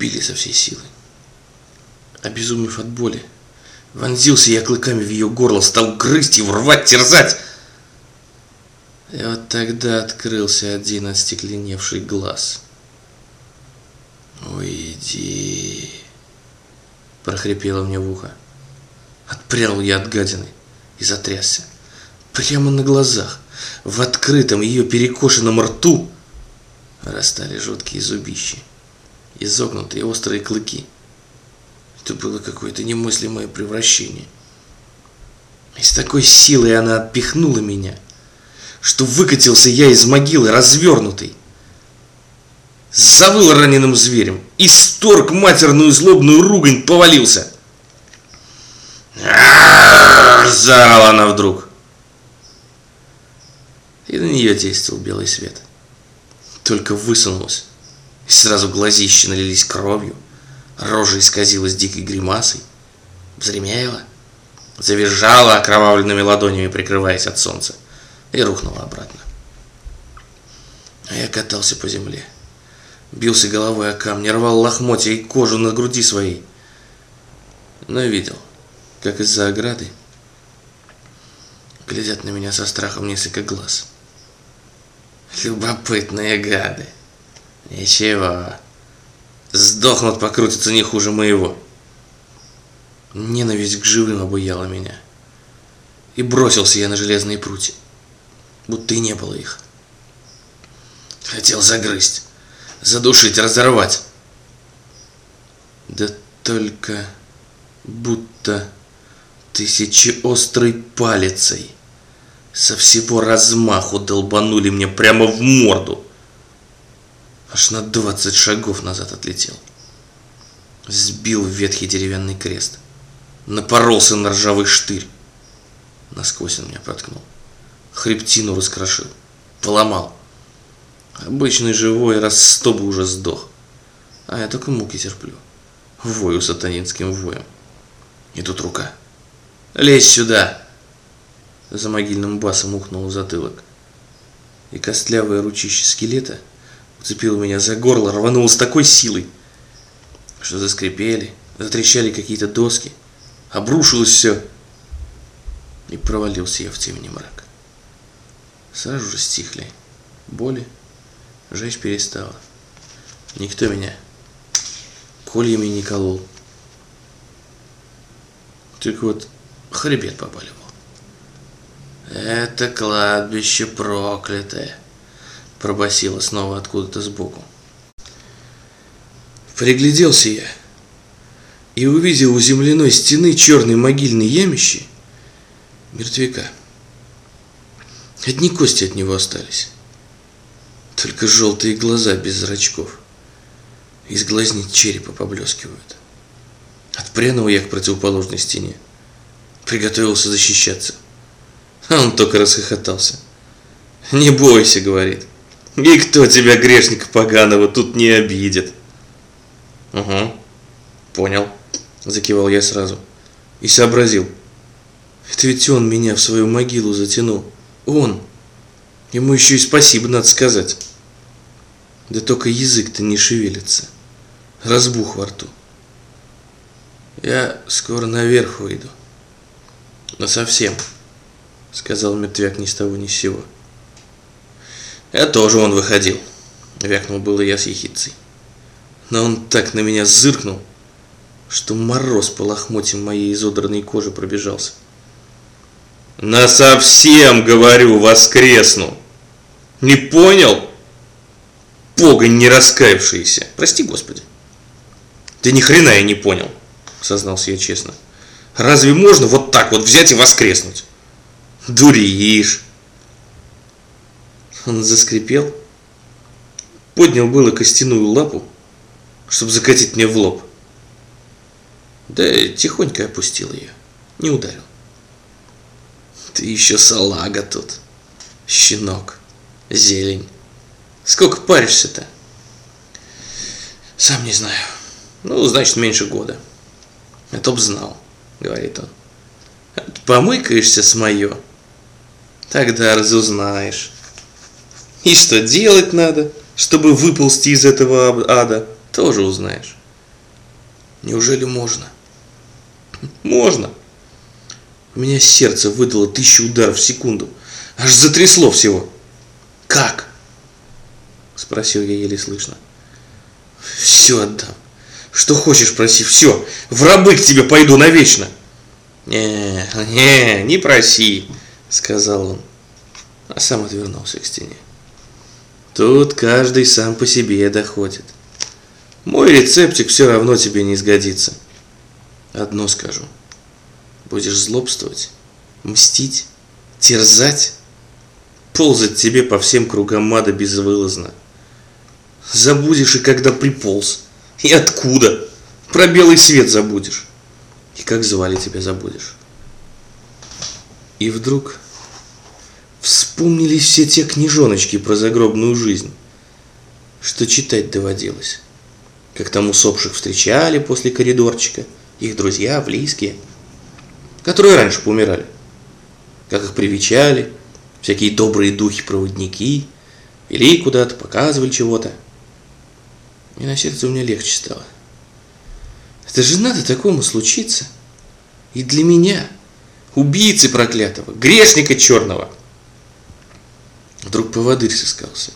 били со всей силы. Обезумев от боли, вонзился я клыками в ее горло, стал грызть его, рвать, терзать. И вот тогда открылся один остекленевший глаз. «Уйди!» – прохрипело мне в ухо. Отпрянул я от гадины и затрясся. Прямо на глазах, в открытом ее перекошенном рту, растали жуткие зубищи, изогнутые острые клыки. Это было какое-то немыслимое превращение. И с такой силой она отпихнула меня, что выкатился я из могилы, развернутый. Завыл раненым зверем, исторг матерную злобную ругань, повалился. Заорала она вдруг. И на нее действовал белый свет. Только высунулась, и сразу глазища налились кровью, рожа исказилась дикой гримасой, взремела, завизжала окровавленными ладонями, прикрываясь от солнца, и рухнула обратно. А я катался по земле, бился головой о камни, рвал лохмотья и кожу на груди своей, но видел, как из-за ограды глядят на меня со страхом несколько глаз. Любопытные гады. Ничего. Сдохнут, покрутятся не хуже моего. Ненависть к живым обуяла меня. И бросился я на железные прутья, будто и не было их. Хотел загрызть, задушить, разорвать. Да только будто тысячеострой палицей со всего размаху долбанули мне прямо в морду. Аж на двадцать шагов назад отлетел. Сбил ветхий деревянный крест. Напоролся на ржавый штырь. Насквозь он меня проткнул. Хребтину раскрошил. Поломал. Обычный живой раз сто бы уже сдох. А я только муки терплю. Вою сатанинским воем. И тут рука. Лезь сюда! За могильным басом ухнул в затылок. И костлявое ручище скелета уцепило меня за горло, рвануло с такой силой, что заскрипели, затрещали какие-то доски, обрушилось все, и провалился я в темени мрак. Сразу же стихли боли, жечь перестала. Никто меня кольями не колол. Только вот хребет побаливал. «Это кладбище проклятое!» Пробасило снова откуда-то сбоку. Пригляделся я и увидел у земляной стены черной могильной ямищи мертвяка. Одни кости от него остались. Только желтые глаза без зрачков. Из глазниц черепа поблескивают. Отпрянул я к противоположной стене. Приготовился защищаться. А он только расхохотался. «Не бойся», — говорит. «Никто тебя, грешника поганого, тут не обидит». «Угу, понял», — закивал я сразу. И сообразил. «Это ведь он меня в свою могилу затянул. Он. Ему еще и спасибо надо сказать». Да только язык-то не шевелится. Разбух во рту. Я скоро наверх выйду. Но совсем. — сказал мертвяк ни с того ни с сего. «Я тоже он выходил», — вякнул было я с ехицей. Но он так на меня зыркнул, что мороз по лохмотьям моей изодранной кожи пробежался. «На совсем, говорю, воскресну! Не понял? Погонь не раскаявшийся! Прости, Господи!» «Ты ни хрена я не понял!» — сознался я честно. «Разве можно вот так вот взять и воскреснуть?» Дуришь. Он заскрипел, поднял было костяную лапу, чтобы закатить мне в лоб. Да тихонько опустил ее, не ударил. Ты еще салага тут, щенок, зелень. Сколько паришься-то? Сам не знаю. Ну, значит, меньше года. А то б знал, говорит он. Помыкаешься с моё, Тогда разузнаешь. И что делать надо, чтобы выползти из этого ада, тоже узнаешь. Неужели можно? Можно. У меня сердце выдало тысячу ударов в секунду. Аж затрясло всего. Как? Спросил я еле слышно. Все отдам. Что хочешь, проси, все. В рабы к тебе пойду навечно. Не, не, не проси, сказал он, а сам отвернулся к стене. Тут каждый сам по себе доходит. Мой рецептик все равно тебе не сгодится. Одно скажу. Будешь злобствовать, мстить, терзать, ползать тебе по всем кругам ада безвылазно. Забудешь и когда приполз. И откуда? Про белый свет забудешь. И как звали тебя забудешь. И вдруг вспомнились все те книжоночки про загробную жизнь, что читать доводилось. Как там усопших встречали после коридорчика, их друзья, близкие, которые раньше поумирали. Как их привечали, всякие добрые духи-проводники, вели куда-то, показывали чего-то. И на сердце у меня легче стало. Это же надо такому случиться. И для меня, убийцы проклятого, грешника черного. Вдруг поводырь сыскался.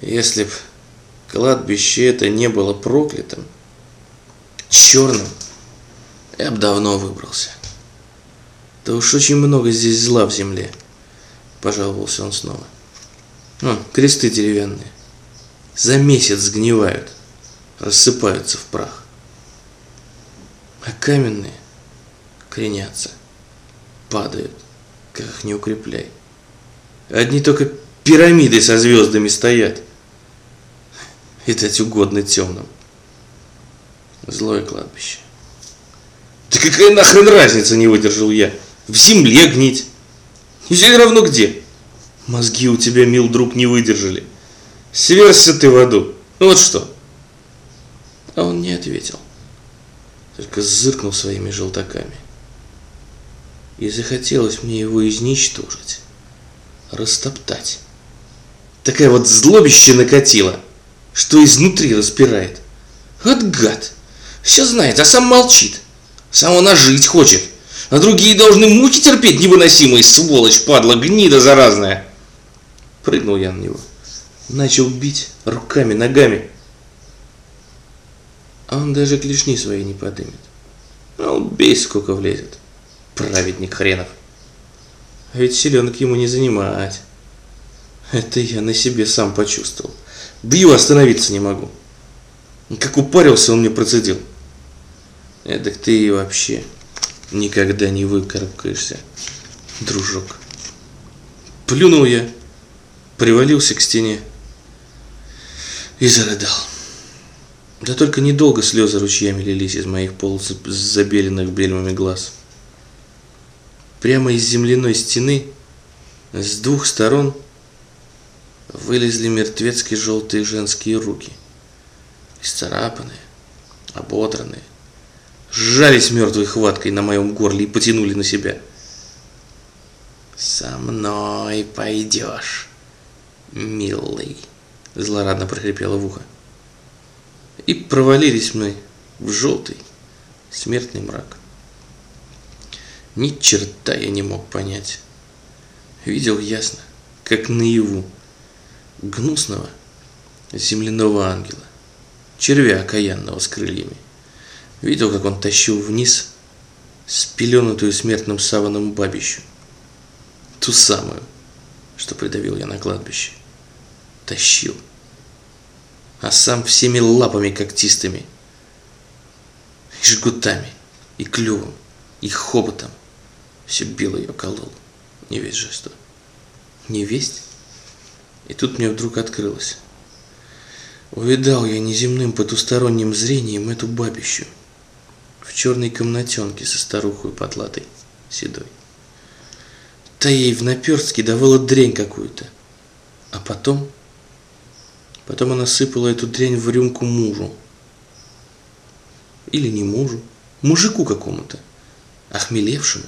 Если б кладбище это не было проклятым, черным, я бы давно выбрался. Да уж очень много здесь зла в земле, пожаловался он снова. Ну, кресты деревянные. За месяц сгнивают, рассыпаются в прах. А каменные кренятся, падают, как их не укрепляй. Одни только пирамиды со звездами стоят. И дать угодно темным. Злое кладбище. Да какая нахрен разница, не выдержал я. В земле гнить. И все равно где. Мозги у тебя, мил друг, не выдержали. Сверзься ты в аду. Вот что. А он не ответил. Только зыркнул своими желтоками. И захотелось мне его изничтожить. Растоптать. Такая вот злобище накатила, что изнутри распирает. Вот гад. Все знает, а сам молчит. Сам он ожить хочет. А другие должны муки терпеть невыносимые, сволочь, падла, гнида заразная. Прыгнул я на него. Начал бить руками, ногами. А он даже клешни свои не подымет. Ну, бей, сколько влезет. Праведник хренов. А ведь селенок ему не занимать. Это я на себе сам почувствовал. Бью, остановиться не могу. Как упарился, он мне процедил. Эдак ты и вообще никогда не выкарабкаешься, дружок. Плюнул я, привалился к стене и зарыдал. Да только недолго слезы ручьями лились из моих полузабеленных бельмами глаз. Прямо из земляной стены с двух сторон вылезли мертвецкие желтые женские руки, исцарапанные, ободранные, сжались мертвой хваткой на моем горле и потянули на себя. «Со мной пойдешь, милый», — злорадно прохрипело в ухо. И провалились мы в желтый смертный мрак. Ни черта я не мог понять. Видел ясно, как наяву, гнусного земляного ангела, червя окаянного с крыльями. Видел, как он тащил вниз спеленутую смертным саваном бабищу. Ту самую, что придавил я на кладбище. Тащил. А сам всеми лапами когтистыми, и жгутами, и клювом, и хоботом все бил ее колол. Не весь же что. Не весть? И тут мне вдруг открылось. Увидал я неземным потусторонним зрением эту бабищу в черной комнатенке со старухой потлатой, седой. Та ей в наперстке давала дрень какую-то. А потом... Потом она сыпала эту дрянь в рюмку мужу. Или не мужу, мужику какому-то, охмелевшему,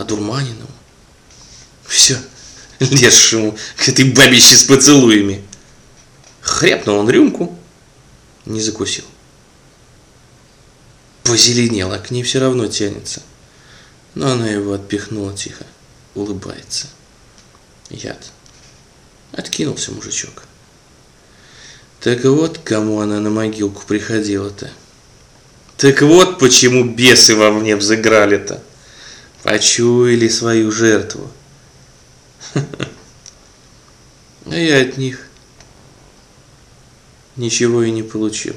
одурманенному. Все, лезшему к этой бабище с поцелуями. Хряпнул он рюмку, не закусил. позеленел, а к ней все равно тянется. Но она его отпихнула тихо, улыбается. Яд. Откинулся мужичок. Так вот, кому она на могилку приходила-то. Так вот, почему бесы во мне взыграли-то. Почуяли свою жертву. А я от них ничего и не получил.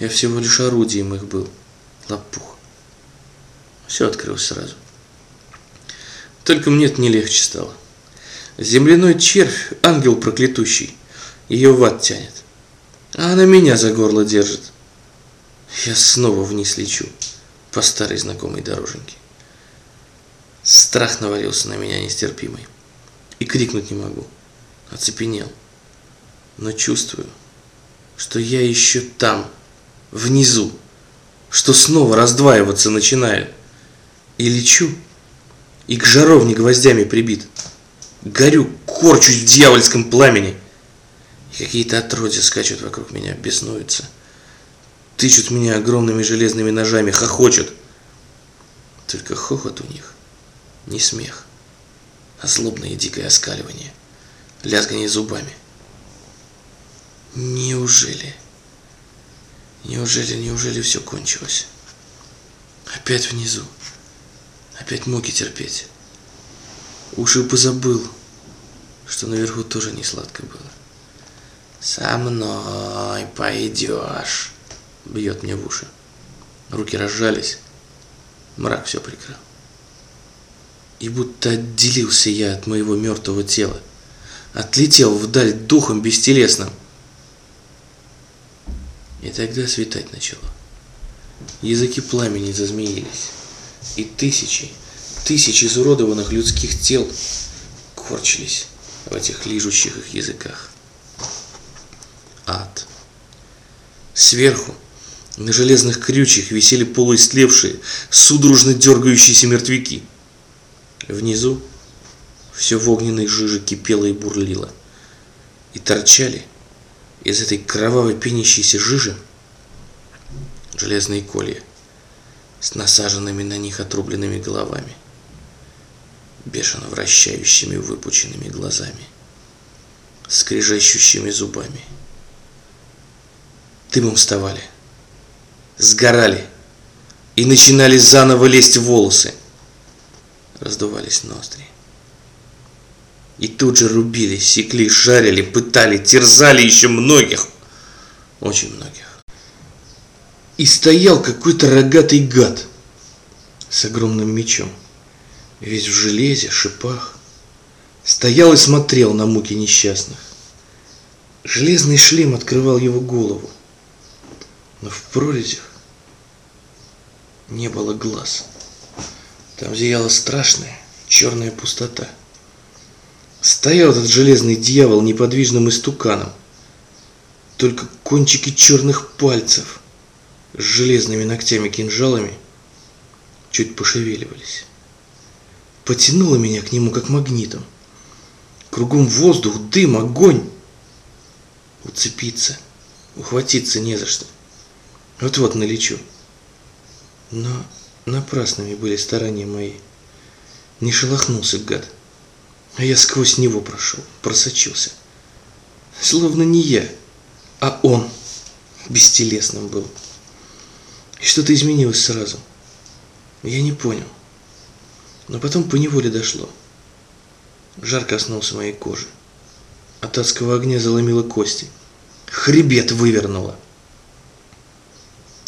Я всего лишь орудием их был. Лопух. Все открылось сразу. Только мне это не легче стало. Земляной червь, ангел проклятущий, ее в ад тянет. А она меня за горло держит. Я снова вниз лечу по старой знакомой дороженьке. Страх навалился на меня нестерпимый. И крикнуть не могу. Оцепенел. Но чувствую, что я еще там, внизу, что снова раздваиваться начинает. И лечу, и к жаровне гвоздями прибит. Горю, корчусь в дьявольском пламени. И какие-то отродья скачут вокруг меня, беснуются. Тычут меня огромными железными ножами, хохочут. Только хохот у них не смех, а злобное и дикое оскаливание, лязгание зубами. Неужели? Неужели, неужели все кончилось? Опять внизу. Опять муки терпеть. Уж и позабыл, что наверху тоже не сладко было. «Со мной пойдешь», — бьет мне в уши. Руки разжались, мрак все прикрыл. И будто отделился я от моего мертвого тела, отлетел вдаль духом бестелесным. И тогда светать начало. Языки пламени зазмеились, и тысячи, тысячи изуродованных людских тел корчились в этих лижущих их языках. Ад. Сверху на железных крючьях висели полуистлевшие, судорожно дергающиеся мертвяки. Внизу все в огненной жиже кипело и бурлило. И торчали из этой кровавой пенящейся жижи железные колья с насаженными на них отрубленными головами, бешено вращающими выпученными глазами, скрежещущими зубами. Дымом вставали, сгорали и начинали заново лезть волосы. Раздувались ноздри. И тут же рубили, секли, жарили, пытали, терзали еще многих, очень многих. И стоял какой-то рогатый гад с огромным мечом, весь в железе, шипах. Стоял и смотрел на муки несчастных. Железный шлем открывал его голову, но в прорезях не было глаз. Там зияла страшная черная пустота. Стоял этот железный дьявол неподвижным истуканом. Только кончики черных пальцев с железными ногтями-кинжалами чуть пошевеливались. Потянуло меня к нему как магнитом. Кругом воздух, дым, огонь. Уцепиться, ухватиться не за что. Вот-вот налечу. Но напрасными были старания мои. Не шелохнулся гад. А я сквозь него прошел, просочился. Словно не я, а он бестелесным был. И что-то изменилось сразу. Я не понял. Но потом по неволе дошло. Жар коснулся моей кожи. От адского огня заломило кости. Хребет вывернуло.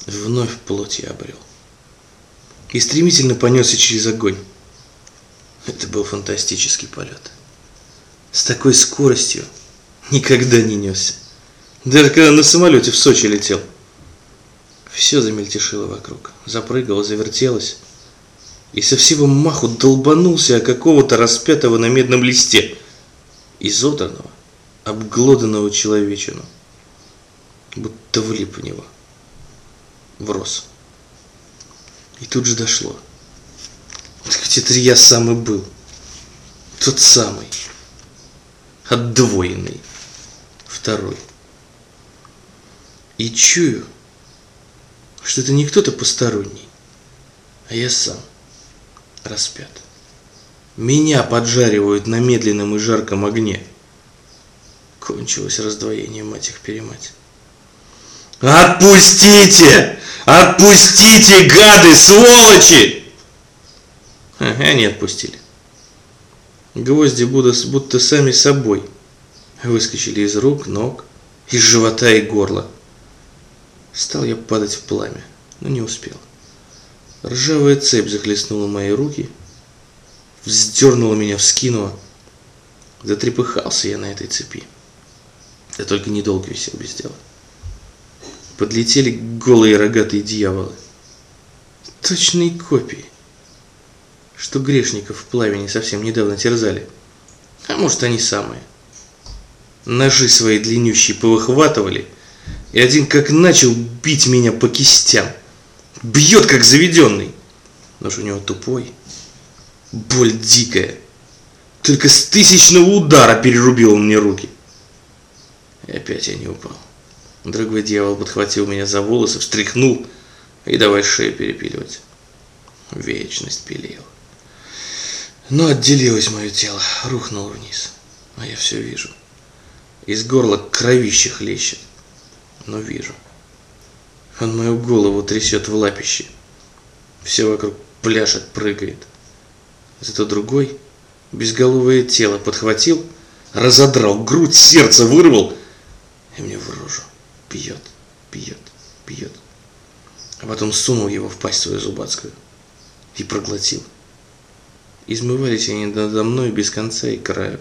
Вновь плоть я обрел. И стремительно понесся через огонь. Это был фантастический полет. С такой скоростью никогда не несся. Даже когда на самолете в Сочи летел. Все замельтешило вокруг, запрыгало, завертелось. И со всего маху долбанулся о какого-то распятого на медном листе, изодранного, обглоданного человечину, будто влип в него врос. И тут же дошло. Это я сам и был. Тот самый. Отдвоенный. Второй. И чую, что это не кто-то посторонний, а я сам распят. Меня поджаривают на медленном и жарком огне. Кончилось раздвоение, мать их перемать. Отпустите! Отпустите, гады, сволочи! Ага, они отпустили. Гвозди будто сами собой выскочили из рук, ног, из живота и горла. Стал я падать в пламя, но не успел. Ржавая цепь захлестнула мои руки, вздернула меня, вскинула. Затрепыхался я на этой цепи. Я только недолго висел без дела. Подлетели голые рогатые дьяволы. Точные копии. Что грешников в пламени совсем недавно терзали. А может, они самые. Ножи свои длиннющие повыхватывали, и один как начал бить меня по кистям. Бьет, как заведенный. Нож у него тупой. Боль дикая. Только с тысячного удара перерубил он мне руки. И опять я не упал. Другой дьявол подхватил меня за волосы, встряхнул и давай шею перепиливать. Вечность пилил. Но отделилось мое тело, рухнуло вниз. А я все вижу. Из горла кровище хлещет. Но вижу. Он мою голову трясет в лапище. Все вокруг пляшет, прыгает. Зато другой безголовое тело подхватил, разодрал грудь, сердце вырвал и мне в рожу пьет, пьет, пьет. А потом сунул его в пасть свою зубацкую и проглотил. Измывались они надо мной без конца и краю.